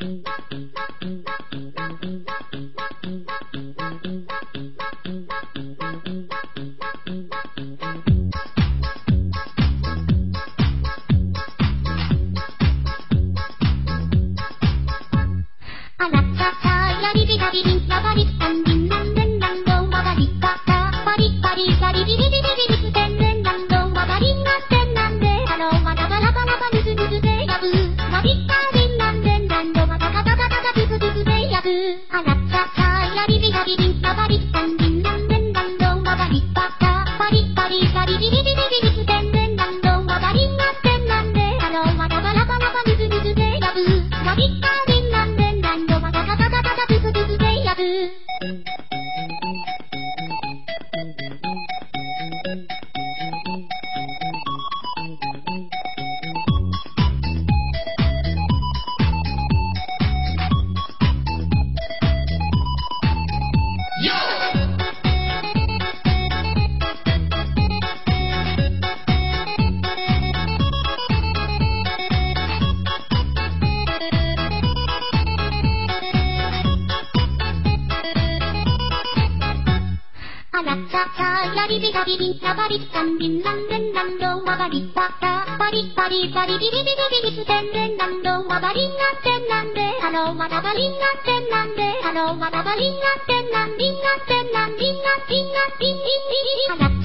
Bye. あなたさやビビがビビンアナチャチャヤリビダなビンラバリッタンビンランレンランりばバリッタタバリバリバリビリビリん。でん。テンレンランドワバリンガテンなん。でハローワダバリンガテンなん。でハローワダバリンガテンなん。ビンガテンなん。ビンガビンガビンビンビンビン